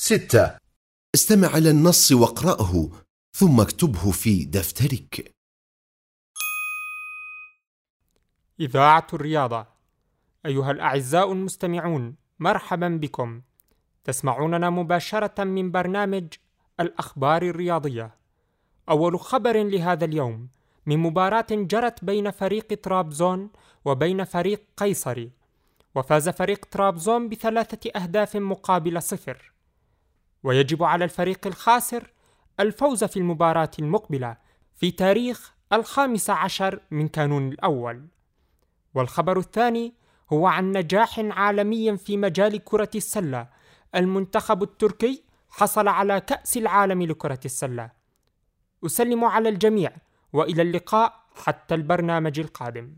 ستة. استمع إلى النص واقرأه ثم اكتبه في دفترك. إذاعة الرياضة. أيها الأعزاء المستمعون مرحبا بكم. تسمعوننا مباشرة من برنامج الأخبار الرياضية. أول خبر لهذا اليوم من مباراة جرت بين فريق طرابزون وبين فريق قيصري وفاز فريق طرابزون بثلاثة أهداف مقابل صفر. ويجب على الفريق الخاسر الفوز في المباراة المقبلة في تاريخ الخامس عشر من كانون الأول. والخبر الثاني هو عن نجاح عالمي في مجال كرة السلة. المنتخب التركي حصل على كأس العالم لكرة السلة. أسلم على الجميع وإلى اللقاء حتى البرنامج القادم.